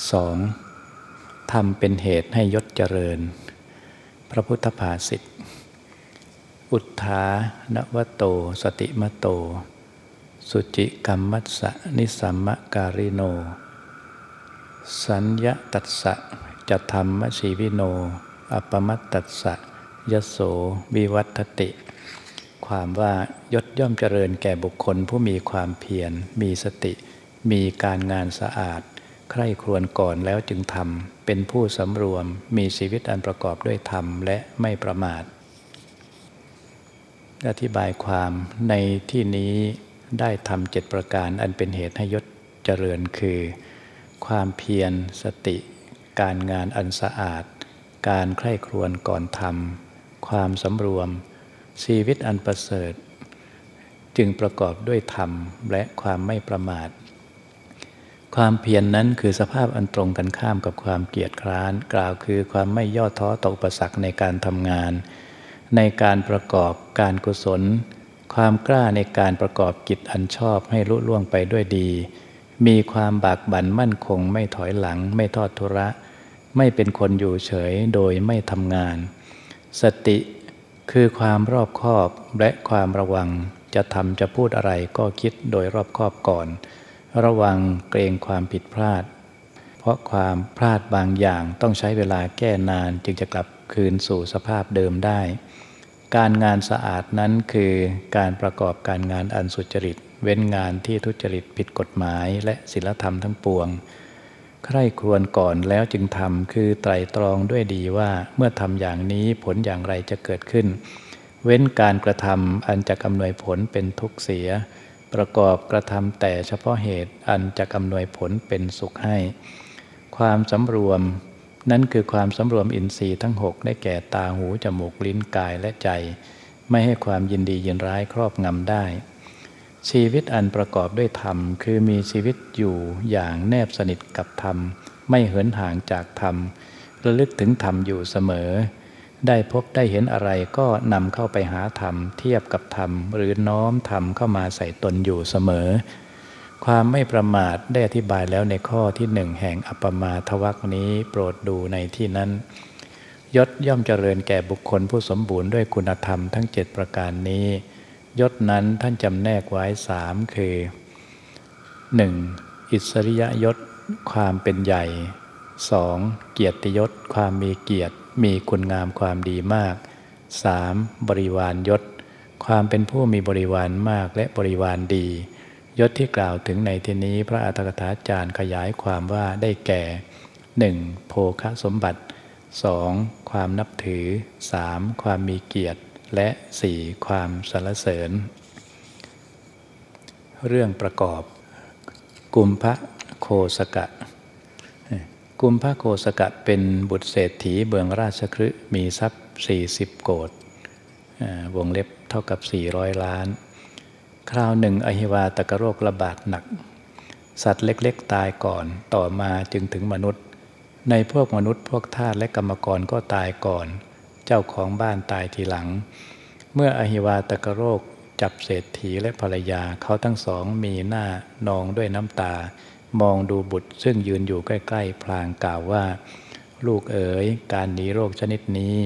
2. ทำเป็นเหตุให้ยศเจริญ พระพุทธภาษิตอุทธานวโต สติมโต สุจิกรรมัสสะนิสัมมการิโน สัญญตัสสะจะธรรมชีวิโน อัปมัตตัสสะยโสวิวัตติ ความว่ายศย่อมเจริญแก่บุคคลผู้มีความเพียร มีสติ มีการงานสะอาด ใคร่ครวญก่อนแล้วจึงทำเป็นผู้สำรวมมีชีวิตอันประกอบด้วยธรรมและไม่ประมาท อธิบายความในที่นี้ได้ทำเจ็ดประการอันเป็นเหตุให้ยศเจริญคือ ความเพียรสติ การงานอันสะอาด การใคร่ครวญก่อนทำความสำรวม ชีวิตอันประเสริฐ จึงประกอบด้วยธรรมและความไม่ประมาท ความเพียรนนั้นคือสภาพอันตรงกันข้ามกับความเกียจคร้าน กล่าวคือความไม่ย่อท้อต่ออุปสรรคในการทำงาน ในการประกอบการกุศล ความกล้าในการประกอบกิจอันชอบให้ลุล่วงไปด้วยดี มีความบากบั่นมั่นคงไม่ถอยหลัง ไม่ทอดทุระ ไม่เป็นคนอยู่เฉยโดยไม่ทำงาน สติคือความรอบคอบและความระวังจะทำจะพูดอะไรก็คิดโดยรอบคอบก่อน ระวังเกรงความผิดพลาด เพราะความพลาดบางอย่างต้องใช้เวลาแก้นานจึงจะกลับคืนสู่สภาพเดิมได้ การงานสะอาดนั้นคือการประกอบการงานอันสุจริต เว้นงานที่ทุจริตผิดกฎหมายและศีลธรรมทั้งปวง ใคร่ครวญก่อนแล้วจึงทำคือไตรตรองด้วยดีว่าเมื่อทำอย่างนี้ผลอย่างไรจะเกิดขึ้น เว้นการกระทำอันจะกำนวยผลเป็นทุกข์เสีย ประกอบกระทำแต่เฉพาะเหตุอันจะกำนวยผลเป็นสุขให้ ความสำรวม นั่นคือความสำรวมอินทรีย์ทั้งหกได้แก่ตาหูจมูกลิ้นกายและใจ ไม่ให้ความยินดียินร้ายครอบงำได้ ชีวิตอันประกอบด้วยธรรม คือมีชีวิตอยู่อย่างแนบสนิทกับธรรม ไม่เหินห่างจากธรรมระลึกถึงธรรมอยู่เสมอ ได้พบได้เห็นอะไรก็นำเข้าไปหาธรรม เทียบกับธรรม หรือน้อมธรรมเข้ามาใส่ตนอยู่เสมอ ความไม่ประมาทได้อธิบายแล้วในข้อที่หนึ่งแห่งอัปปมาทวักนี้โปรดดูในที่นั้น ยศย่อมเจริญแก่บุคคลผู้สมบูรณ์ด้วยคุณธรรมทั้งเจ็ดประการนี้ ยศนั้นท่านจำแนกไว้สามคือ 1. อิสริยยศ ความเป็นใหญ่ 2. เกียรติยศ ความมีเกียรติ มีคุณงามความดีมาก 3. บริวารยศ ความเป็นผู้มีบริวารมากและบริวารดี ยศที่กล่าวถึงในที่นี้พระอัตถกถาจารย์ขยายความว่าได้แก่ 1. โภคสมบัติ 2. ความนับถือ 3. ความมีเกียรติ และ 4. ความสรรเสริญ เรื่องประกอบ กุมพระโคสกะ กุมพระโคสกะเป็นบุตรเศรษฐีเบืองราชคฤห์มีทรัพย์ 40 โกดวงเล็บเท่ากับ 400 ล้าน คราวหนึ่งอหิวาตกโรคระบาดหนัก สัตว์เล็กๆ ตายก่อนต่อมาจึงถึงมนุษย์ ในพวกมนุษย์พวกทาสและกรรมกรก็ตายก่อน เจ้าของบ้านตายทีหลัง เมื่ออหิวาตกโรคจับเศรษฐีและภรรยาเขาทั้งสองมีหน้านองด้วยน้ำตา มองดูบุตรซึ่งยืนอยู่ใกล้ๆ พลางกล่าวว่า ลูกเอ๋ย การหนีโรคชนิดนี้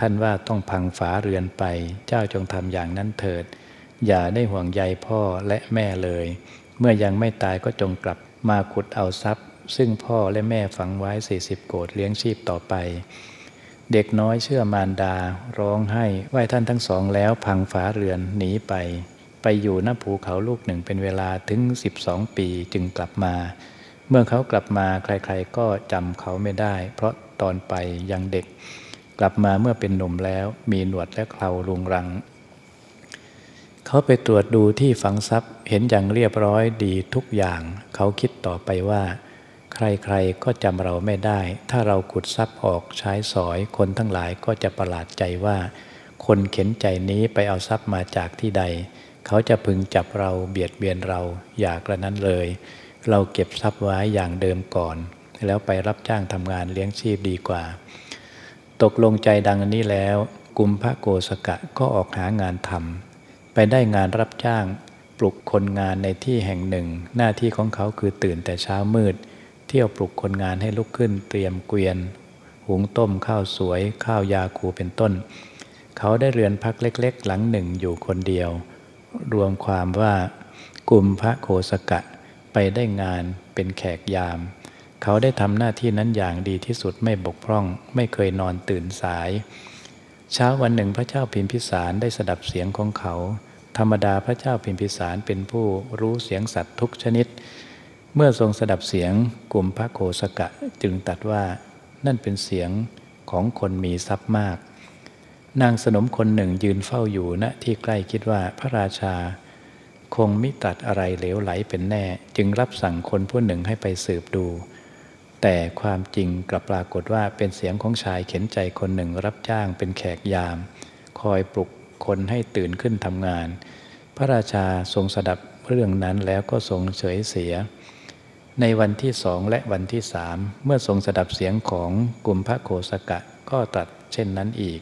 ท่านว่าต้องพังฝาเรือนไป เจ้าจงทำอย่างนั้นเถิด อย่าได้ห่วงใยพ่อและแม่เลย เมื่อยังไม่ตายก็จงกลับมาขุดเอาทรัพย์ ซึ่งพ่อและแม่ฝังไว้ 40 โกดเลี้ยงชีพต่อไป เด็กน้อยเชื่อมารดา ร้องให้ไหว้ท่านทั้งสองแล้วพังฝาเรือนหนีไป ไปอยู่หน้าภูเขาลูกหนึ่งเป็นเวลาถึง 12 ปีจึงกลับมา เมื่อเขากลับมาใครๆก็จำเขาไม่ได้ เพราะตอนไปยังเด็ก กลับมาเมื่อเป็นหนุ่มแล้วมีหนวดและเคราลุงรัง เขาไปตรวจดูที่ฝังทรัพย์เห็นอย่างเรียบร้อยดีทุกอย่าง เขาคิดต่อไปว่า ใครๆก็จำเราไม่ได้ ถ้าเราขุดทรัพย์ออกใช้สอยคนทั้งหลายก็จะประหลาดใจว่า คนเข็นใจนี้ไปเอาทรัพย์มาจากที่ใด เขาจะพึงจับเราเบียดเบียนเราอย่ากระนั้นเลย เราเก็บทรัพย์ไว้อย่างเดิมก่อน แล้วไปรับจ้างทำงานเลี้ยงชีพดีกว่า ตกลงใจดังนี้แล้ว กุมพระโกสกะก็ออกหางานทำไปได้งานรับจ้างปลุกคนงานในที่แห่งหนึ่ง หน้าที่ของเขาคือตื่นแต่เช้ามืด เที่ยวปลุกคนงานให้ลุกขึ้นเตรียมเกวียน หุงต้มข้าวสวย ข้าวยาคูเป็นต้น เขาได้เรือนพักเล็ก ๆ หลังหนึ่งอยู่คนเดียว รวมความว่ากลุ่มพระโคสกะไปได้งานเป็นแขกยาม เขาได้ทำหน้าที่นั้นอย่างดีที่สุดไม่บกพร่อง ไม่เคยนอนตื่นสาย เช้าวันหนึ่งพระเจ้าพิมพิสารได้สดับเสียงของเขา ธรรมดาพระเจ้าพิมพิสารเป็นผู้รู้เสียงสัตว์ทุกชนิด เมื่อทรงสดับเสียงกลุ่มพระโคสกะจึงตัดว่านั่นเป็นเสียงของคนมีทรัพย์มาก นางสนมคนหนึ่งยืนเฝ้าอยู่ณที่ใกล้คิดว่าพระราชา คงมิตัดอะไรเหลวไหลเป็นแน่ จึงรับสั่งคนผู้หนึ่งให้ไปสืบดู แต่ความจริงกลับปรากฏว่าเป็นเสียงของชายเข็นใจคนหนึ่งรับจ้างเป็นแขกยาม คอยปลุกคนให้ตื่นขึ้นทำงาน พระราชาทรงสดับเรื่องนั้นแล้วก็ทรงเฉยเสีย ในวันที่สองและวันที่สามเมื่อทรงสดับเสียงของกลุ่มพระโคสกะก็ตรัสเช่นนั้นอีก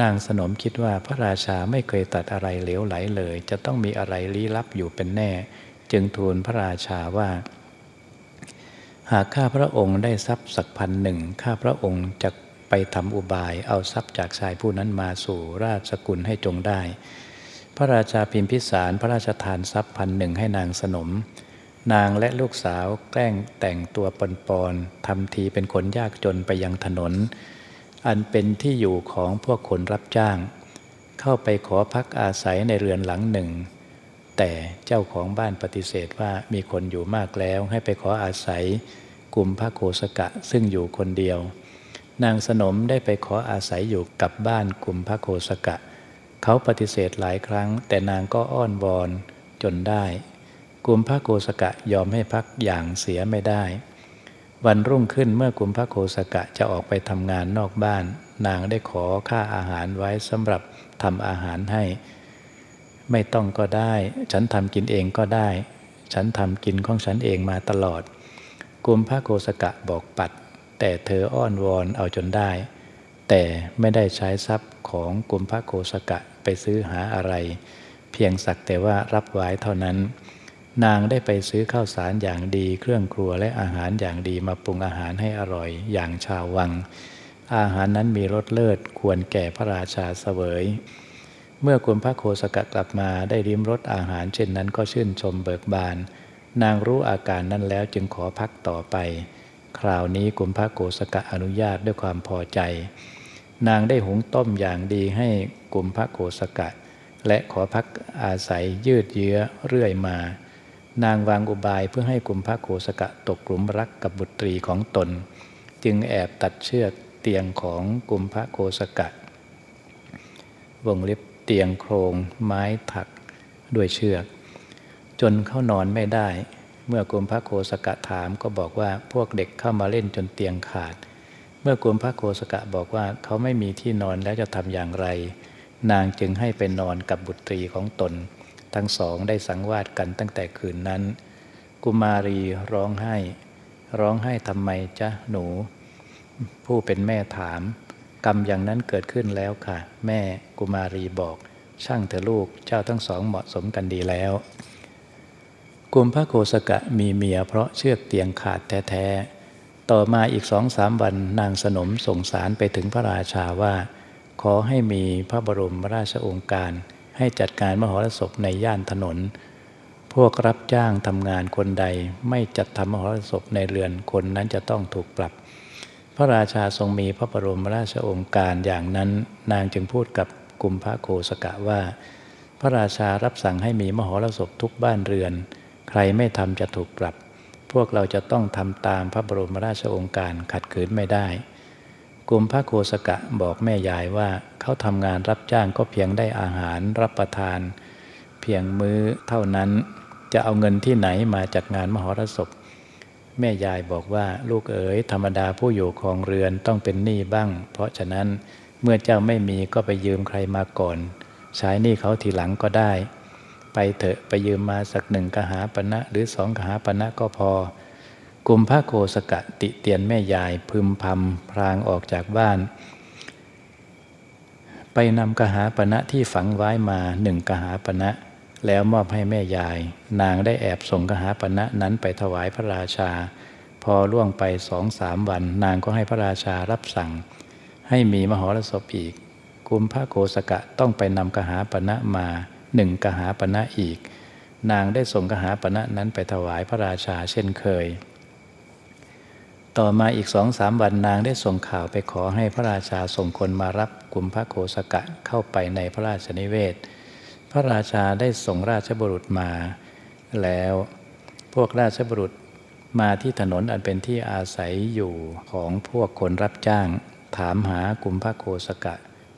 นางสนมคิดว่าพระราชาไม่เคยตัดอะไรเหลวไหลเลย จะต้องมีอะไรลี้ลับอยู่เป็นแน่ จึงทูลพระราชาว่า หากข้าพระองค์ได้ทรัพย์สักพันหนึ่งข้าพระองค์จะไปทำอุบาย เอาทรัพย์จากชายผู้นั้นมาสู่ราชสกุลให้จงได้ พระราชาพิมพิสารพระราชทานทรัพย์พันหนึ่งให้นางสนม นางและลูกสาวแกล้งแต่งตัวปนๆทำทีเป็นคนยากจนไปยังถนน อันเป็นที่อยู่ของพวกคนรับจ้าง เข้าไปขอพักอาศัยในเรือนหลังหนึ่ง แต่เจ้าของบ้านปฏิเสธว่ามีคนอยู่มากแล้วให้ไปขออาศัยกลุ่มพระโคสกะซึ่งอยู่คนเดียว นางสนมได้ไปขออาศัยอยู่กับบ้านกลุ่มพระโคสกะ เขาปฏิเสธหลายครั้ง แต่นางก็อ้อนวอนจนได้ กลุ่มพระโคสกะยอมให้พักอย่างเสียไม่ได้ วันรุ่งขึ้นเมื่อกุมพระโคสกะจะออกไปทำงานนอกบ้าน นางได้ขอค่าอาหารไว้สำหรับทำอาหารให้ ไม่ต้องก็ได้ ฉันทำกินเองก็ได้ ฉันทำกินของฉันเองมาตลอดกุมพระโคสกะบอกปัด แต่เธออ้อนวอนเอาจนได้ แต่ไม่ได้ใช้ทรัพย์ของกุมพระโคสกะไปซื้อหาอะไร เพียงสักแต่ว่ารับไว้เท่านั้น นางได้ไปซื้อข้าวสารอย่างดี เครื่องครัวและอาหารอย่างดีมาปรุงอาหารให้อร่อยอย่างชาววัง อาหารนั้นมีรสเลิศควรแก่พระราชาเสวย เมื่อกุมพระโคสกะกลับมาได้ริมรสอาหารเช่นนั้นก็ชื่นชมเบิกบาน นางรู้อาการนั้นแล้วจึงขอพักต่อไป คราวนี้กุมพระโกสกะอนุญาตด้วยความพอใจ นางได้หุงต้มอย่างดีให้กุมพระโกสกะ และขอพักอาศัยยืดเยื้อเรื่อยมา นางวางอุบายเพื่อให้กลุ่มพระโคสกะตกกลุ่มรักกับบุตรีของตน จึงแอบตัดเชือกเตียงของกลุ่มพระโคสกะ วงเล็บเตียงโครงไม้ถักด้วยเชือก จนเขานอนไม่ได้ เมื่อกลุ่มพระโคสกะถามก็บอกว่าพวกเด็กเข้ามาเล่นจนเตียงขาด เมื่อกลุ่มพระโคสกะบอกว่าเขาไม่มีที่นอนแล้วจะทำอย่างไร นางจึงให้ไปนอนกับบุตรีของตน ทั้งสองได้สังวาสกันตั้งแต่คืนนั้น กุมารีร้องไห้ ร้องไห้ทำไมจ๊ะหนู ผู้เป็นแม่ถาม กรรมอย่างนั้นเกิดขึ้นแล้วค่ะ แม่กุมารีบอก ช่างเถอะลูกเจ้าทั้งสองเหมาะสมกันดีแล้วกุมพระโคสกะมีเมียเพราะเชือกเตียงขาดแท้ๆ ต่อมาอีกสองสามวันนางสนมส่งสารไปถึงพระราชาว่า ขอให้มีพระบรมราชโองการ ให้จัดการมหรสพในย่านถนน พวกรับจ้างทำงานคนใดไม่จัดทำมหรสพในเรือนคนนั้นจะต้องถูกปรับ พระราชาทรงมีพระบรมราชโองการอย่างนั้น นางจึงพูดกับกุมพระโคสกะว่า พระราชารับสั่งให้มีมหรสพทุกบ้านเรือน ใครไม่ทำจะถูกปรับ พวกเราจะต้องทำตามพระบรมราชโองการขัดขืนไม่ได้ กุมพระโคสกะบอกแม่ยายว่าเขาทำงานรับจ้างก็เพียงได้อาหารรับประทาน เพียงมื้อเท่านั้นจะเอาเงินที่ไหนมาจัดงานมหรสพ แม่ยายบอกว่าลูกเอ๋ยธรรมดาผู้อยู่ของเรือนต้องเป็นหนี้บ้าง เพราะฉะนั้นเมื่อเจ้าไม่มีก็ไปยืมใครมาก่อนใช้หนี้เขาทีหลังก็ได้ ไปเถอะไปยืมมาสักหนึ่งกหาปณะหรือสองกหาปณะก็พอ กุมพระโคสกะติเตียนแม่ยายพึมพำพรางออกจากบ้าน ไปนำกหาปณะที่ฝังไว้มาหนึ่งกหาปณะแล้วมอบให้แม่ยาย นางได้แอบส่งกหาปณะนั้นไปถวายพระราชา พอล่วงไปสองสามวัน นางก็ให้พระราชารับสั่ง ให้มีมหรสพอีกกุมพระโกสกะต้องไปนำกหาปณะมาหนึ่งกหาปณะอีก นางได้ส่งกหาปณะนั้นไปถวายพระราชาเช่นเคย ต่อมาอีกสองสามวันนางได้ส่งข่าวไปขอให้พระราชาส่งคนมารับกุมพระโกสกะเข้าไปในพระราชนิเวศ พระราชาได้ส่งราชบุรุษมา แล้วพวกราชบุรุษมาที่ถนนอันเป็นที่อาศัยอยู่ของพวกคนรับจ้าง ถามหากุมพระโกสกะ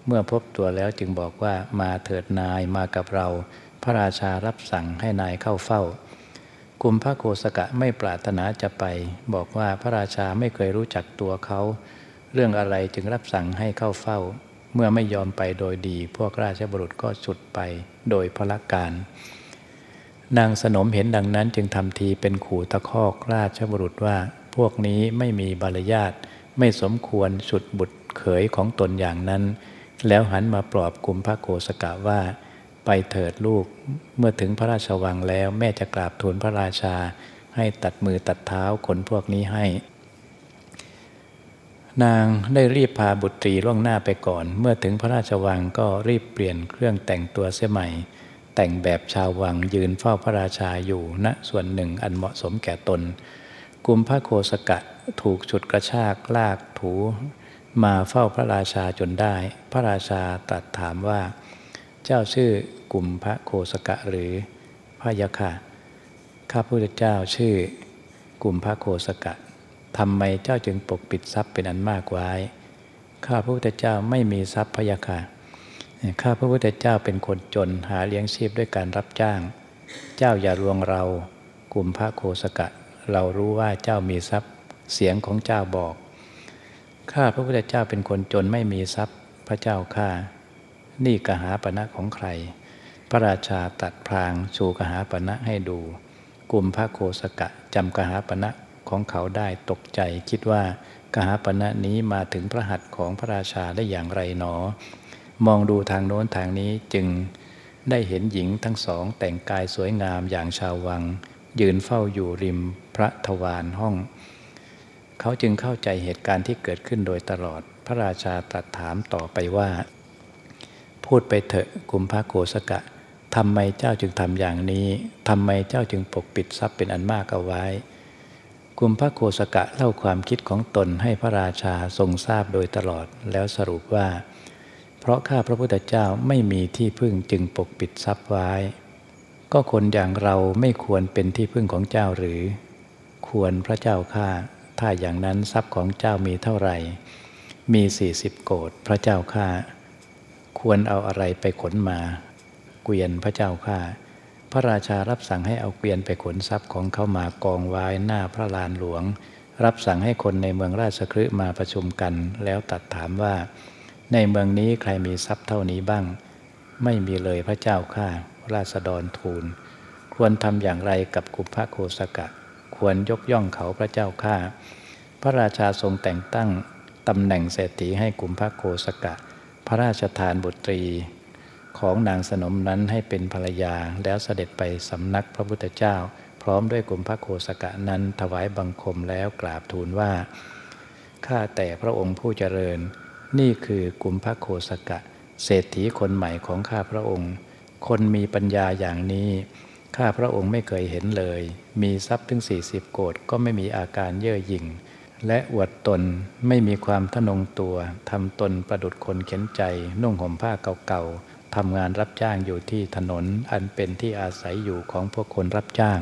เมื่อพบตัวแล้วจึงบอกว่ามาเถิดนายมากับเรา พระราชารับสั่งให้นายเข้าเฝ้า กุมพระโกสกะไม่ปรารถนาจะไป บอกว่าพระราชาไม่เคยรู้จักตัวเขา เรื่องอะไรจึงรับสั่งให้เข้าเฝ้า เมื่อไม่ยอมไปโดยดี พวกราชบุรุษก็ฉุดไปโดยพละการ นางสนมเห็นดังนั้นจึงทำทีเป็นขู่ตะคอกราชบุรุษว่า พวกนี้ไม่มีบารยาทไม่สมควรฉุดบุตรเขยของตนอย่างนั้น แล้วหันมาปลอบกุมพระโกสกะว่า ไปเถิดลูกเมื่อถึงพระราชวังแล้ว แม่จะกราบทูลพระราชา ให้ตัดมือตัดเท้าคนพวกนี้ให้ นางได้รีบพาบุตรีล่วงหน้าไปก่อน เมื่อถึงพระราชวังก็รีบเปลี่ยนเครื่องแต่งตัวเสียใหม่ แต่งแบบชาววังยืนเฝ้าพระราชาอยู่ณนะส่วนหนึ่งอันเหมาะสมแก่ตนกุมพระโคสกะถูกฉุดกระชากลากถู มาเฝ้าพระราชาจนได้ พระราชาตรัสถามว่า เจ้าชื่อกุมพระโคสกะหรือพระยะค่ะข้าพุทธเจ้าชื่อกุมพระโคสกะทำไมเจ้าจึงปกปิดทรัพย์เป็นอันมากไว้ ข้าพระพุทธเจ้าไม่มีทรัพย์พยาค่ะ ข้าพระพุทธเจ้าเป็นคนจนหาเลี้ยงชีพด้วยการรับจ้าง เจ้าอย่าลวงเรากุมพระโคสกะ เรารู้ว่าเจ้ามีทรัพย์ เสียงของเจ้าบอก ข้าพระพุทธเจ้าเป็นคนจนไม่มีทรัพย์ พระเจ้าข้า นี่กหาปณะของใคร พระราชาตัดพรางชูกหาปณะให้ดู กลุ่มพระโคสกะจำกหาปณะของเขาได้ตกใจ คิดว่ากหาปณะนี้มาถึงพระหัตถ์ของพระราชาได้อย่างไรหนอ มองดูทางโน้นทางนี้จึงได้เห็นหญิงทั้งสองแต่งกายสวยงามอย่างชาววัง ยืนเฝ้าอยู่ริมพระทวารห้อง เขาจึงเข้าใจเหตุการณ์ที่เกิดขึ้นโดยตลอดพระราชาตรัสถามต่อไปว่า พูดไปเถอะกุมพระโกสกะทำไมเจ้าจึงทำอย่างนี้ทำไมเจ้าจึงปกปิดทรัพย์เป็นอันมากเอาไว้ กุมพระโคสกะเล่าความคิดของตนให้พระราชาทรงทราบโดยตลอดแล้วสรุปว่า เพราะข้าพระพุทธเจ้าไม่มีที่พึ่งจึงปกปิดทรัพย์ไว้ ก็คนอย่างเราไม่ควรเป็นที่พึ่งของเจ้าหรือ ควรพระเจ้าข้าถ้าอย่างนั้นทรัพย์ของเจ้ามีเท่าไหร่ มีสี่สิบโกดพระเจ้าข้า ควรเอาอะไรไปขนมาเกวียนพระเจ้าข้าพระราชารับสั่งให้เอาเกวียนไปขนทรัพย์ของเขามากองไว้หน้าพระลานหลวง รับสั่งให้คนในเมืองราชคฤห์มาประชุมกัน แล้วตัดถามว่า ในเมืองนี้ใครมีทรัพย์เท่านี้บ้าง ไม่มีเลยพระเจ้าข้าราษฎรทูล ควรทำอย่างไรกับกุพระโคสกะ ควรยกย่องเขาพระเจ้าข้าพระราชาทรงแต่งตั้งตำแหน่งเศรษฐีให้กุมพระโคสกะ พระราชทานบุตรีของนางสนมนั้นให้เป็นภรรยาแล้วเสด็จไปสำนักพระพุทธเจ้า พร้อมด้วยกลุ่มพระโคสกะนั้นถวายบังคมแล้วกราบทูลว่า ข้าแต่พระองค์ผู้เจริญ นี่คือกุมพระโคสกะ เศรษฐีคนใหม่ของข้าพระองค์ คนมีปัญญาอย่างนี้ ข้าพระองค์ไม่เคยเห็นเลย มีทรัพย์ถึงสี่สิบโกดก็ไม่มีอาการเย่อหยิ่ง และอวดตนไม่มีความทะนงตัวทำตนประดุดคนเข็นใจ นุ่งห่มผ้าเก่าๆทำงานรับจ้างอยู่ที่ถนนอันเป็นที่อาศัยอยู่ของพวกคนรับจ้าง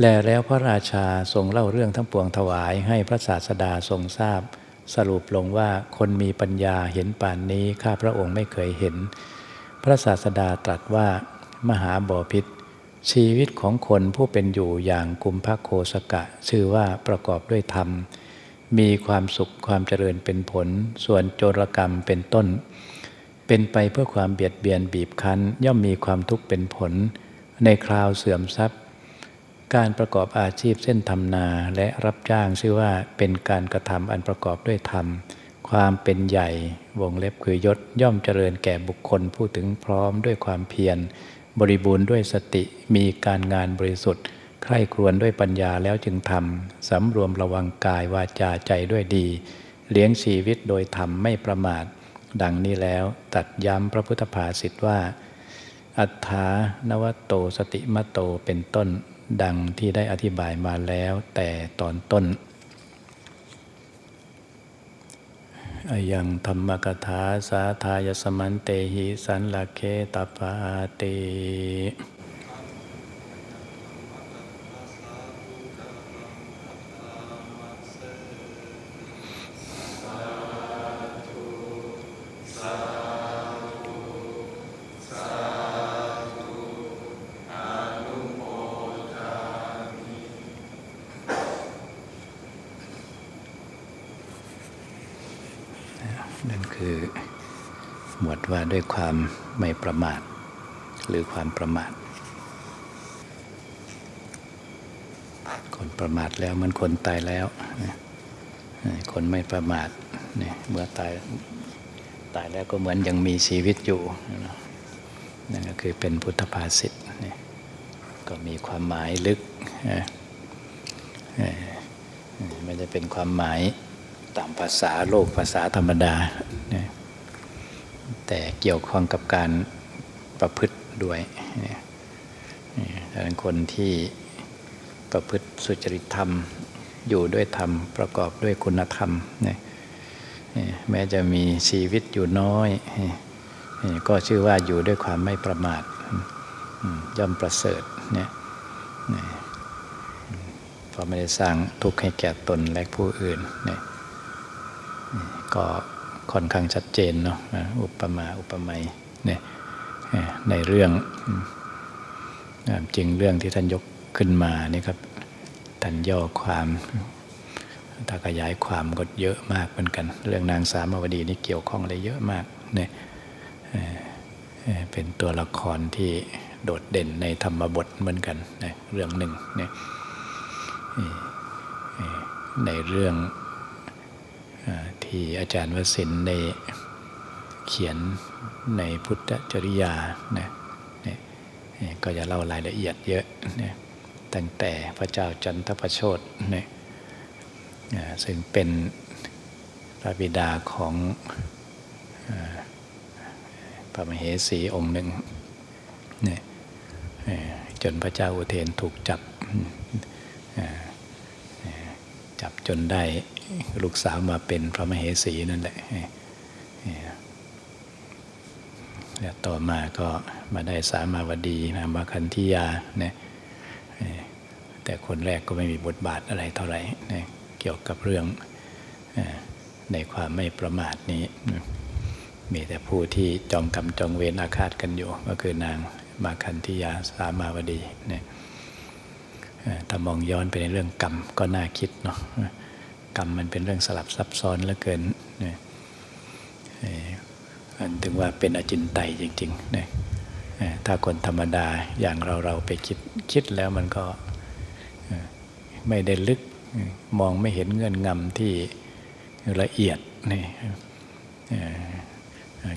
แลแล้วพระราชาทรงเล่าเรื่องทั้งปวงถวายให้พระศาสดาทรงทราบ สรุปลงว่าคนมีปัญญาเห็นป่านนี้ข้าพระองค์ไม่เคยเห็น พระศาสดาตรัสว่ามหาบอพิษ ชีวิตของคนผู้เป็นอยู่อย่างกุมภโคสกะ ชื่อว่าประกอบด้วยธรรม มีความสุขความเจริญเป็นผล ส่วนโจรกรรมเป็นต้น เป็นไปเพื่อความเบียดเบียนบีบคั้น ย่อมมีความทุกข์เป็นผล ในคราวเสื่อมทรัพย์ การประกอบอาชีพเส้นทำนาและรับจ้างชื่อว่าเป็นการกระทำอันประกอบด้วยธรรม ความเป็นใหญ่วงเล็บคือยศย่อมเจริญแก่บุคคลผู้ถึงพร้อมด้วยความเพียร บริบูรณ์ด้วยสติมีการงานบริสุทธิ์ใคร่ครวญด้วยปัญญาแล้วจึงทำสำรวมระวังกายวาจาใจด้วยดี เลี้ยงชีวิตโดยธรรมไม่ประมาท ดังนี้แล้วตัดย้ำพระพุทธภาษิตว่า อัฏฐานวโตสติมโตเป็นต้น ดังที่ได้อธิบายมาแล้วแต่ตอนต้น ยังธรรมกถาสาทายสมันเตหิสันลเคตปาตินั่นคือหมว ด้วยความไม่ประมาท หรือความประมาท คนประมาทแล้วมันคนตายแล้วคนไม่ประมาทเนี่ยเมื่อตายตายแล้วก็เหมือนยังมีชีวิตอยู่นั่นก็คือเป็นพุทธภาษิตนี่ก็มีความหมายลึกไม่จะเป็นความหมายตามภาษาโลกภาษาธรรมดา แต่เกี่ยวข้องกับการประพฤติด้วยดังนั้นคนที่ประพฤติสุจริตธรรม อยู่ด้วยธรรม ประกอบด้วยคุณธรรม แม้จะมีชีวิตอยู่น้อย ก็ชื่อว่าอยู่ด้วยความไม่ประมาท ย่อมประเสริฐเนี่ยพอไม่ได้สร้างทุกข์ให้แก่ตนและผู้อื่นเนี่ยก็ ค่อนข้างชัดเจนเนาะอุปมาอุปไมยเนี่ยในเรื่องจริงเรื่องที่ท่านยกขึ้นมานี่ครับท่านย่อความถ้าขยายความก็เยอะมากเหมือนกัน เรื่องนางสามาวดีนี่เกี่ยวข้องอะไรเยอะมากเนี่ยเป็นตัวละครที่โดดเด่นในธรรมบทเหมือนกันนเรื่องหนึ่งเนี่ยในเรื่อง ที่อาจารย์วสินได้เขียนในพุทธจริยานะเนี่ยก็จะเล่ารายละเอียดเยอะนี่ยตั้งแต่พระเจ้าจันทประโชดนี่ซึ่งเป็นพระบิดาของพระมเหสีองค์หนึ่งเนี่ยจนพระเจ้าอุเทนถูกจับ จนได้ลูกสาวมาเป็นพระมเหสีนั่นแหละแล้วต่อมาก็มาได้สามาวดีนามาคันธิยาเนี่ยแต่คนแรกก็ไม่มีบทบาทอะไรเท่าไหร่เนี่เกี่ยวกับเรื่องในความไม่ประมาทนี้ มีแต่ผู้ที่จองกรรมจองเวรอาฆาตกันอยู่ ก็คือนางมาคันธิยาสามาวดีเนี่ย ถ้ามองย้อนไปในเรื่องกรรมก็น่าคิดเนาะกรรมมันเป็นเรื่องสลับซับซ้อนเหลือเกินนะถึงว่าเป็นอจินไตยจริงๆนะถ้าคนธรรมดาอย่างเราเราไปคิดคิดแล้วมันก็ไม่ได้ลึกมองไม่เห็นเงื่อนงำที่ละเอียดนี่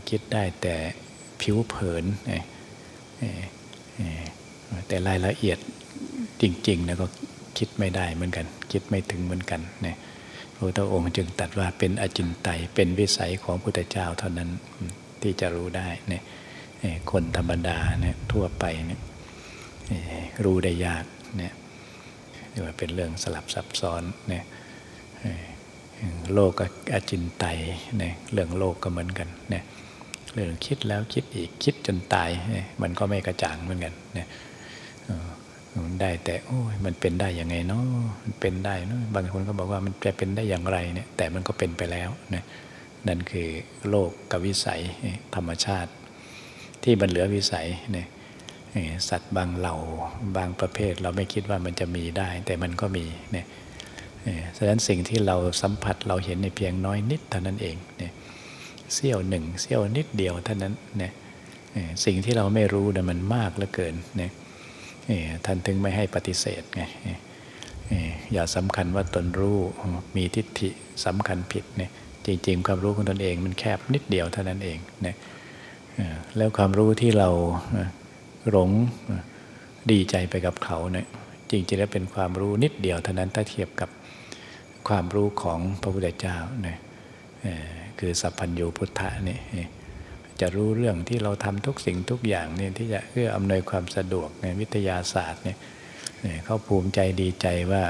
คิดได้แต่ผิวเผินแต่รายละเอียด จริงๆนะก็คิดไม่ได้เหมือนกัน คิดไม่ถึงเหมือนกันเนี่ยพระพุทธองค์จึงตัดว่าเป็นอจินไตยเป็นวิสัยของพุทธเจ้าเท่านั้นที่จะรู้ได้เนี่ยคนธรรมดาเนี่ยทั่วไปเนี่ยรู้ได้ยากเนี่ยเรียว่าเป็นเรื่องสลับซับซ้อนเนี่ยโลกอจินไตยเนี่ยเรื่องโลกก็เหมือนกันเนี่ยเรื่องคิดแล้วคิดอีกคิดจนตาย มันก็ไม่กระจ่างเหมือนกันเนี่ย ได้แต่โอ้ยมันเป็นได้ยังไงเนาะมันเป็นได้เนาะบางคนก็บอกว่ามันจะเป็นได้อย่างไรเนี่ยแต่มันก็เป็นไปแล้วนะนั่นคือโลกกับวิสัยธรรมชาติ ที่มันเหลือวิสัยเนี่ยสัตว์บางเหล่าบางประเภท เราไม่คิดว่ามันจะมีได้ แต่มันก็มีเนี่ยฉะนั้นสิ่งที่เราสัมผัสเราเห็นในเพียงน้อยนิดเท่านั้นเองเนี่ยเสี้ยวหนึ่งเสี้ยวนิดเดียวเท่านั้นเนี่ยสิ่งที่เราไม่รู้นะมันมากเหลือเกินเนี่ย ท่านถึงไม่ให้ปฏิเสธไงอย่าสำคัญว่าตนรู้มีทิฏฐิสำคัญผิดเนี่ยจริงๆ ความรู้ของตนเองมันแคบนิดเดียวเท่านั้นเองเนีแล้วความรู้ที่เราหลงดีใจไปกับเขาเนี่ยจจริงๆแล้วเป็นความรู้นิดเดียวเท่านั้นถ้าเทียบกับความรู้ของพระพุทธเจ้าเนี่ยคือสัพพัญญูพุทธะนี่ จะรู้เรื่องที่เราทำทุกสิ่งทุกอย่างเนี่ยที่จะเอื้ออำนวยความสะดวกในวิทยาศาสตร์เนี่ยเขาภูมิใจดีใจว่า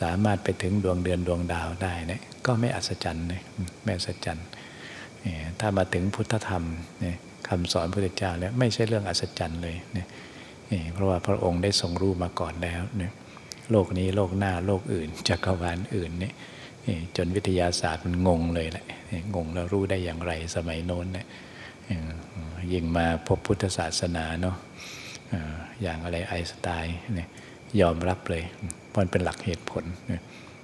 สามารถไปถึงดวงเดือนดวงดาวได้เนี่ยก็ไม่อัศจรรย์เลยไม่อัศจรรย์ถ้ามาถึงพุทธธรรมเนี่ยคำสอนพระพุทธเจ้าแล้วไม่ใช่เรื่องอัศจรรย์เลยเนี่ยเพราะว่าพระองค์ได้ทรงรู้มาก่อนแล้วเนี่ยโลกนี้โลกหน้าโลกอื่นจักรวาลอื่นเนี่ย จนวิทยาศาสตร์มันงงเลยแหละงงแล้วรู้ได้อย่างไรสมัยโน้นเนี่ยยิ่งมาพบพุทธศาสนาเนาะอย่างอะไรไอสไตล์เนี่ยยอมรับเลยมันเป็นหลักเหตุผล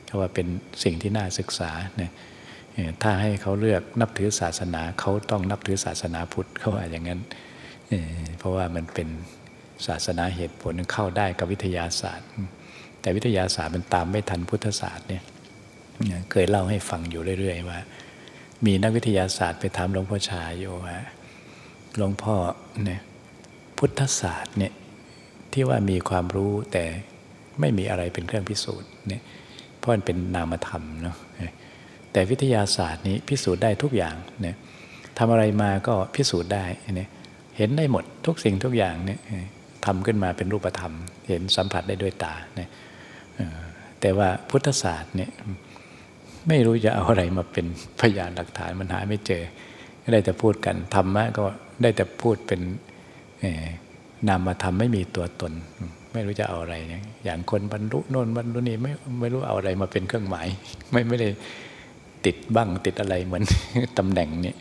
เพราะว่าเป็นสิ่งที่น่าศึกษาเนี่ยถ้าให้เขาเลือกนับถือศาสนาเขาต้องนับถือศาสนาพุทธเขาว่าอย่างนั้นเพราะว่ามันเป็นศาสนาเหตุผลเข้าได้กับวิทยาศาสตร์ แต่วิทยาศาสตร์มันตามไม่ทันพุทธศาสตร์เนี่ย เคยเล่าให้ฟังอยู่เรื่อย ๆ ว่า มีนักวิทยาศาสตร์ไปถามหลวงพ่อชายอยู่ว่าหลวงพ่อเนี่ยพุทธศาสตร์เนี่ยที่ว่ามีความรู้แต่ไม่มีอะไรเป็นเครื่องพิสูจน์เนี่ยเพราะมันเป็นนามธรรมเนาะแต่วิทยาศาสตร์นี้พิสูจน์ได้ทุกอย่างเนี่ยทำอะไรมาก็พิสูจน์ได้เนี่ยเห็นได้หมดทุกสิ่งทุกอย่างเนี่ยทำขึ้นมาเป็นรูปธรรม เห็นสัมผัสได้ด้วยตาเนี่ยแต่ว่าพุทธศาสตร์เนี่ย ไม่รู้จะเอาอะไรมาเป็นพยานหลักฐานมันหาไม่เจอได้แต่พูดกันธรรมะก็ได้แต่พูดเป็นนามธรรมไม่มีตัวตน ไม่รู้จะเอาอะไรเนี่ยอย่างคนบรรลุโน่นบรรลุนี่ไม่ไม่รู้เอาอะไรมาเป็นเครื่องหมาย ไม่ไม่ได้ติดบ้างติดอะไรเหมือนตำแหน่งนี่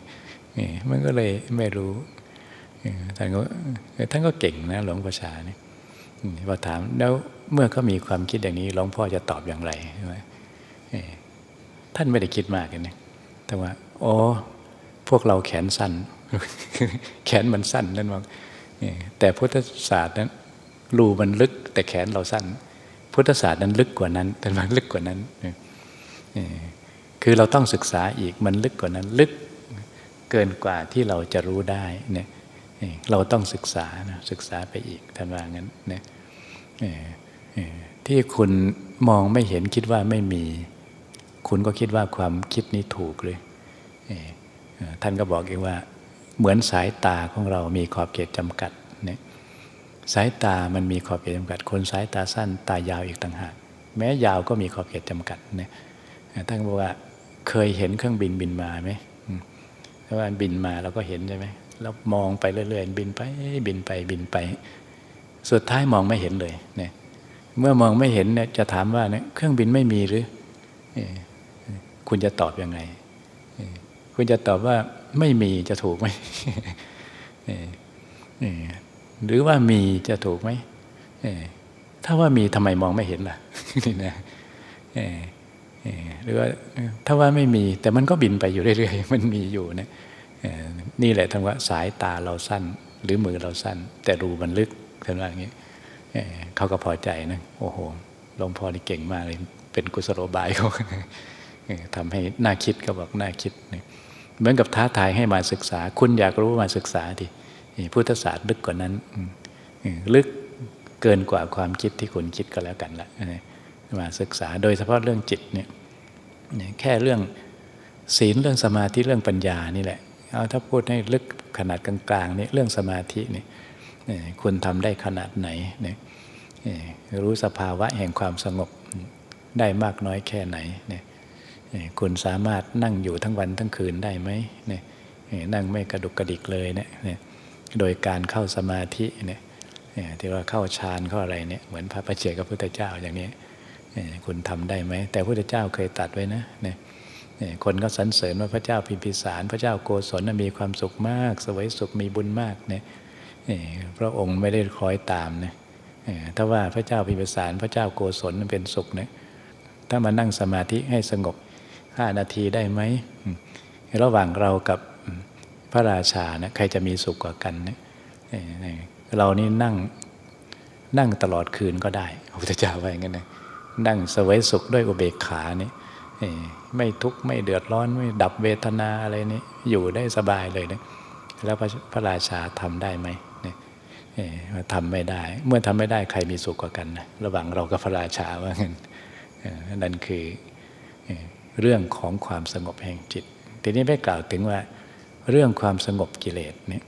มันก็เลยไม่รู้ท่านก็ท่านก็เก่งนะหลวงพ่อชาเนี่ยพอถามแล้วเมื่อเขามีความคิดอย่างนี้หลวงพ่อจะตอบอย่างไรใช่ไหม ท่านไม่ได้คิดมากนะแต่ว่าอ๋อพวกเราแขนสั้น แขนมันสั้นนั่นมองแต่พุทธศาสตร์นั้นรูมันลึก แต่แขนเราสั้น พุทธศาสตร์นั้นลึกกว่านั้นแต่มันลึกกว่านั้นคือเราต้องศึกษาอีกมันลึกกว่านั้น ลึกเกินกว่าที่เราจะรู้ได้เนี่ยเราต้องศึกษานะศึกษาไปอีกท่านว่างั้นเนี่ยที่คุณมองไม่เห็นคิดว่าไม่มี คุณก็คิดว่าความคิดนี้ถูกเลยท่านก็บอกเองว่าเหมือนสายตาของเรามีขอบเขตจำกัดเนี่ยสายตามันมีขอบเขตจำกัด คนสายตาสั้นตายาวอีกต่างหาก แม้ยาวก็มีขอบเขตจำกัดเนี่ยท่านบอกว่าเคยเห็นเครื่องบินบินมาไหมถ้าว่าบินมาเราก็เห็นใช่ไหมแล้วมองไปเรื่อยๆบินไปบินไปบินไป สุดท้ายมองไม่เห็นเลยเนี่ยเมื่อมองไม่เห็นเนี่ยจะถามว่าเนี่ยเครื่องบินไม่มีหรือ คุณจะตอบยังไง คุณจะตอบว่าไม่มีจะถูกไหมหรือว่ามีจะถูกไหมถ้าว่ามีทำไมมองไม่เห็นล่ะนี่นะหรือว่าถ้าว่าไม่มีแต่มันก็บินไปอยู่เรื่อยๆ มันมีอยู่นะนี่แหละทั้งว่าสายตาเราสั้น หรือมือเราสั้น แต่รูมันลึกท่านว่าอย่างนี้เขาก็พอใจนะโอ้โหหลวงพ่อนี่เก่งมากเลย เป็นกุศโลบายเขา ทำให้น่าคิดก็บอกน่าคิด เหมือนกับท้าทายให้มาศึกษา คุณอยากรู้มาศึกษาทีพุทธศาสตร์ลึกกว่านั้นลึกเกินกว่าความคิดที่คุณคิดก็แล้วกันละมาศึกษาโดยเฉพาะเรื่องจิตเนี่ยแค่เรื่องศีลเรื่องสมาธิเรื่องปัญญานี่แหละเอาถ้าพูดให้ลึกขนาดกลางๆนี่เรื่องสมาธินี่คุณทำได้ขนาดไหนนี่รู้สภาวะแห่งความสงบได้มากน้อยแค่ไหนเนี่ย คุณสามารถนั่งอยู่ทั้งวันทั้งคืนได้ไหมเนี่ยนั่งไม่กระดุกกระดิกเลยเนี่ยโดยการเข้าสมาธิเนี่ยที่ว่าเข้าฌานเข้าอะไรเนี่ยเหมือนพระประเจกับพุทธเจ้าอย่างนี้คุณทำได้ไหม แต่พุทธเจ้าเคยตัดไว้นะเนี่ยคนก็สรรเสริญว่าพระเจ้าพิมพิสาร พระเจ้าโกศลมีความสุขมากสวยสุขมีบุญมากเนี่ยพระองค์ไม่ได้คล้อยตามนะถ้าว่าพระเจ้าพิมพิสาร พระเจ้าโกศลเป็นสุขเนี่ยถ้ามานั่งสมาธิให้สงบ ห้านาทีได้ไหมระหว่างเรากับพระราชานะใครจะมีสุขกว่ากันเนี่ยเรานี่นั่งนั่งตลอดคืนก็ได้พระพุทธเจ้าว่าอย่างนั้นนะนั่งสวยสุขด้วยอุเบกขานี่ไม่ทุกข์ไม่เดือดร้อนไม่ดับเวทนาอะไรนี่อยู่ได้สบายเลยนะแล้วพระพระราชาทำได้ไหมเนี่ยทำไม่ได้ เมื่อทำไม่ได้ใครมีสุขกว่ากันนะระหว่างเรากับพระราชาว่างั้นนั่นคือ เรื่องของความสงบแห่งจิต ทีนี้ไม่กล่าวถึงว่า เรื่องความสงบกิเลสเนี่ย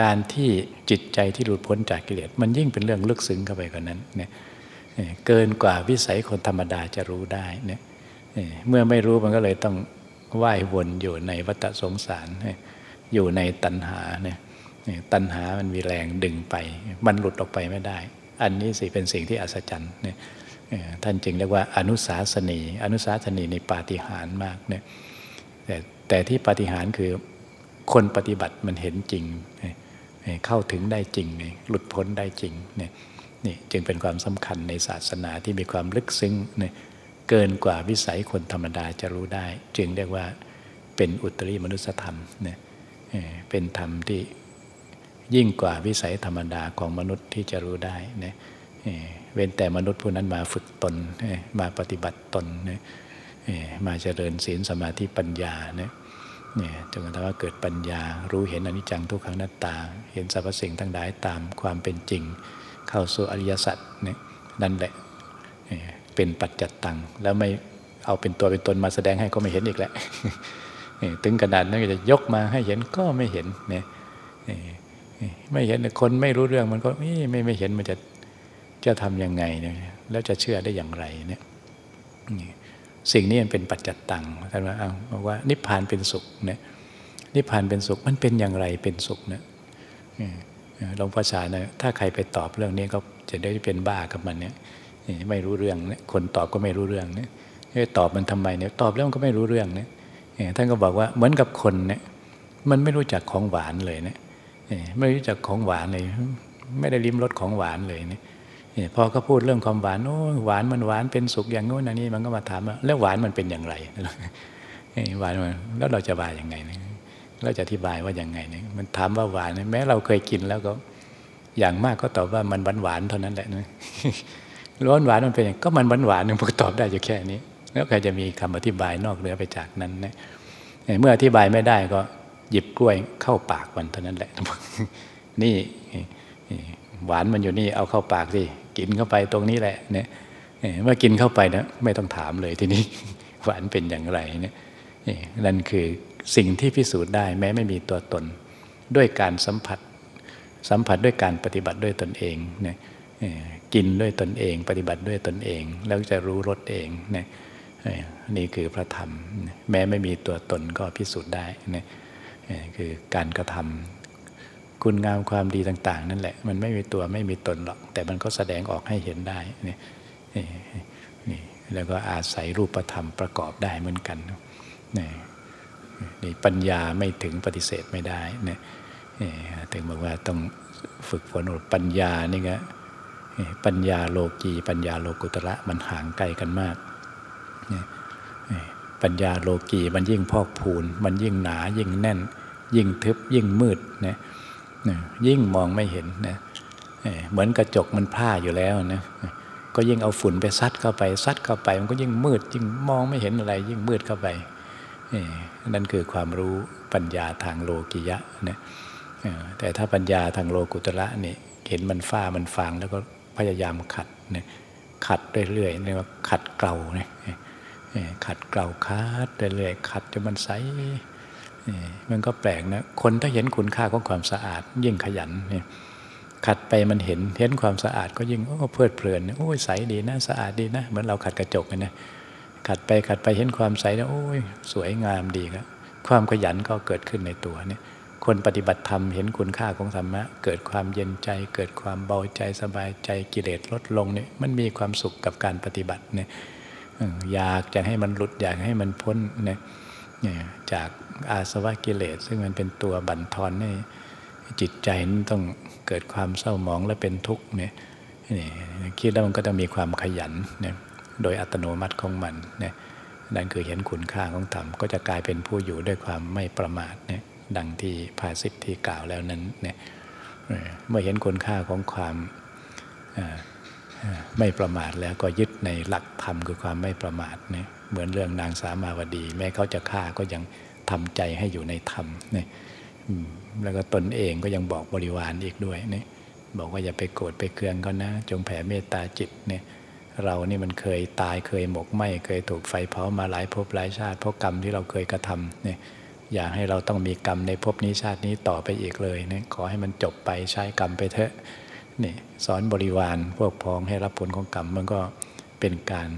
การที่จิตใจที่หลุดพ้นจากกิเลสมันยิ่งเป็นเรื่องลึกซึ้งเข้าไปกว่านั้นเนี่ยเกินกว่าวิสัยคนธรรมดาจะรู้ได้เนี่ยเมื่อไม่รู้มันก็เลยต้องว่ายวนอยู่ในวัฏสงสาร อยู่ในตัณหาเนี่ยตัณหามันมีแรงดึงไป มันหลุดออกไปไม่ได้ อันนี้สิเป็นสิ่งที่อัศจรรย์เนี่ย ท่านจึงเรียกว่าอนุสาสนีอนุสาสนีในปาฏิหาริย์มากเนี่ยแต่แต่ที่ปาฏิหาริย์คือคนปฏิบัติมันเห็นจริง เข้าถึงได้จริง หลุดพ้นได้จริงเนี่ยนี่จึงเป็นความสำคัญในศาสนาที่มีความลึกซึ้งเนี่ยเกินกว่าวิสัยคนธรรมดาจะรู้ได้ จึงเรียกว่าเป็นอุตริมนุสธรรมเนี่ยเป็นธรรมที่ยิ่งกว่าวิสัยธรรมดาของมนุษย์ที่จะรู้ได้เนี่ย เว้นแต่มนุษย์ผู้นั้นมาฝึกตนมาปฏิบัติตนมาเจริญศีลสมาธิปัญญาเนี่ยจนกระทั่งว่าเกิดปัญญา รู้เห็นอนิจจังทุกขังนัตตา เห็นสรรพสิ่งทั้งหลายตามความเป็นจริง เข้าสู่อริยสัจเนี่ยนั่นแหละเป็นปัจจัตตัง แล้วไม่เอาเป็นตัวเป็นตนมาแสดงให้ก็ไม่เห็นอีกแหละถึงขนาดนั้นจะยกมาให้เห็นก็ไม่เห็นเนี่ยไม่เห็นคนไม่รู้เรื่องมันก็ไม่ไม่เห็นมันจะ จะทำยังไงเนี่ยแล้วจะเชื่อได้อย่างไรเนี่ยสิ่งนี้มันเป็นปัจจัตตังท่านว่าเอาบอกว่านิพพานเป็นสุขเนี่ยนิพพานเป็นสุขมันเป็นอย่างไรเป็นสุขเนี่ยหลวงพ่อชานะถ้าใครไปตอบเรื่องนี้ก็จะได้เป็นบ้ากับมันเนี่ยไม่รู้เรื่องเนี่ยคนตอบก็ไม่รู้เรื่องเนี่ยตอบมันทำไมเนี่ยตอบแล้วมันก็ไม่รู้เรื่องเนี่ยท่านก็บอกว่าเหมือนกับคนเนี่ยมันไม่รู้จักของหวานเลยเนี่ยไม่รู้จักของหวานเลย ไม่ได้ลิ้มรสของหวานเลยเนี่ย พอก็พูดเรื่องความหวานโอ้หวานมันหวานเป็นสุขอย่างโน้นอย่างนี้มันก็มาถามว่าแล้วหวานมันเป็นอย่างไรหวานมันแล้วเราจะบายยังไงเราจะอธิบายว่าอย่างไงเนี่ยมันถามว่าหวานแม้เราเคยกินแล้วก็ อย่างมากก็ตอบว่ามันหวานหวานเท่านั้นแหละนะร้อนหวานมันเป็นอย่างก็มันหวานหวานนึงพอตอบได้อยู่แค่นี้ แล้วใครจะมีคำอธิบายนอกเหนือไปจากนั้นนะเมื่ออธิบายไม่ได้ก็หยิบกล้วยเข้าปากมันเท่านั้นแหละนี่หวานมันอยู่นี่เอาเข้าปากสิ กินเข้าไปตรงนี้แหละเนี่ยเมื่อกินเข้าไปนะไม่ต้องถามเลยทีนี้หวานเป็นอย่างไรเนี่ยนั่นคือสิ่งที่พิสูจน์ได้แม้ไม่มีตัวตน ด้วยการสัมผัส สัมผัสด้วยการปฏิบัติด้วยตนเองเนี่ยกินด้วยตนเอง ปฏิบัติด้วยตนเอง แล้วจะรู้รสเองเนี่ยนี่คือพระธรรม แม้ไม่มีตัวตนก็พิสูจน์ได้เนี่ยคือการกระทำ คุณงามความดีต่าง ๆ นั่นแหละ มันไม่มีตัวไม่มีตนหรอก แต่มันก็แสดงออกให้เห็นได้นี่นี่แล้วก็อาศัยรูปธรรมประกอบได้เหมือนกันนี่นี่ปัญญาไม่ถึงปฏิเสธไม่ได้นี่ถึงบอกว่าต้องฝึกฝนปัญญานี่ไงปัญญาโลกีปัญญาโลกุตระมันห่างไกลกันมาก ปัญญาโลกีมันยิ่งพอกพูน มันยิ่งหนายิ่งแน่น ยิ่งทึบยิ่งมืดนะ ยิ่งมองไม่เห็นนะเหมือนกระจกมันผ้าอยู่แล้วนะก็ยิ่งเอาฝุ่นไปซัดเข้าไปซัดเข้าไป มันก็ยิ่งมืดยิ่งมองไม่เห็นอะไร ยิ่งมืดเข้าไปนั่นคือความรู้ปัญญาทางโลกิยะนะแต่ถ้าปัญญาทางโลกุตระนี่เห็นมันฝ้ามันฟางแล้วก็พยายามขัดนะขัดเรื่อยๆเรียกว่าขัดเกลานี่ยขัดเกลาคัดเรื่อยๆขัดจนมันใส มันก็แปลกนะ คนถ้าเห็นคุณค่าของความสะอาด ยิ่งขยันเนี่ยขัดไปมันเห็นเห็นความสะอาดก็ยิ่งโอ้เพลิดเพลินโอ้ยใสดีนะสะอาดดีนะ เหมือนเราขัดกระจกนะขัดไปขัดไปเห็นความใสแล้วโอ้ยสวยงามดีครับความขยันก็เกิดขึ้นในตัวเนี่ยคนปฏิบัติธรรมเห็นคุณค่าของธรรมะ เกิดความเย็นใจ เกิดความเบาใจสบายใจกิเลสลดลงเนี่ยมันมีความสุขกับการปฏิบัติเนี่ยอยากจะให้มันหลุดอยากให้มันพ้นเนี่ยจาก อาสวะกิเลส ซึ่งมันเป็นตัวบั่นทอนให้จิตใจนั้นต้องเกิดความเศร้าหมองและเป็นทุกข์เนี่ยคิดแล้วมันก็ต้องมีความขยันเนี่ยโดยอัตโนมัติของมันเนี่ยนั่นคือเห็นคุณค่าของธรรมก็จะกลายเป็นผู้อยู่ด้วยความไม่ประมาทเนี่ยดังที่ภาษิตที่กล่าวแล้วนั้นเนี่ยเมื่อเห็นคุณค่าของความไม่ประมาทแล้วก็ยึดในหลักธรรมคือความไม่ประมาทเนี่ยเหมือนเรื่องนางสามาวดี แม้เขาจะฆ่าก็ยัง ทำใจให้อยู่ในธรรมนี่แล้วก็ตนเองก็ยังบอกบริวารอีกด้วยนี่บอกว่าอย่าไปโกรธไปเคืองเขานะ จงแผ่เมตตาจิตเนี่ยเรานี่มันเคยตายเคยหมกไหมเคยถูกไฟเผามาหลายภพหลายชาติ เพราะกรรมที่เราเคยกระทำเนี่ยอย่าให้เราต้องมีกรรมในภพนี้ชาตินี้ต่อไปอีกเลยเนี่ยขอให้มันจบไปใช้กรรมไปเถอะนี่สอนบริวารพวกพ้องให้รับผลของกรรมมันก็เป็นการ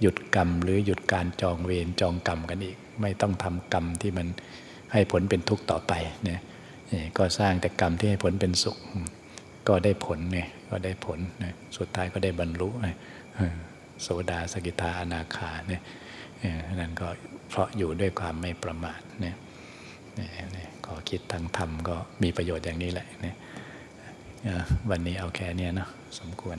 หยุดกรรมหรือหยุดการจองเวรจองกรรมกันอีก ไม่ต้องทำกรรมที่มันให้ผลเป็นทุกข์ต่อไปเนี่ยก็สร้างแต่กรรมที่ให้ผลเป็นสุข ก็ได้ผลเนี่ยก็ได้ผลนี่ยสุดท้ายก็ได้บรรลุโสดาสกิทาอนาคาเนี่ยนั่นก็เพราะอยู่ด้วยความไม่ประมาทเนี่ยเนี่ยเนี่ยขอคิดทางธรรมก็มีประโยชน์อย่างนี้แหละเนี่ยวันนี้เอาแค่นี้เนาะสมควร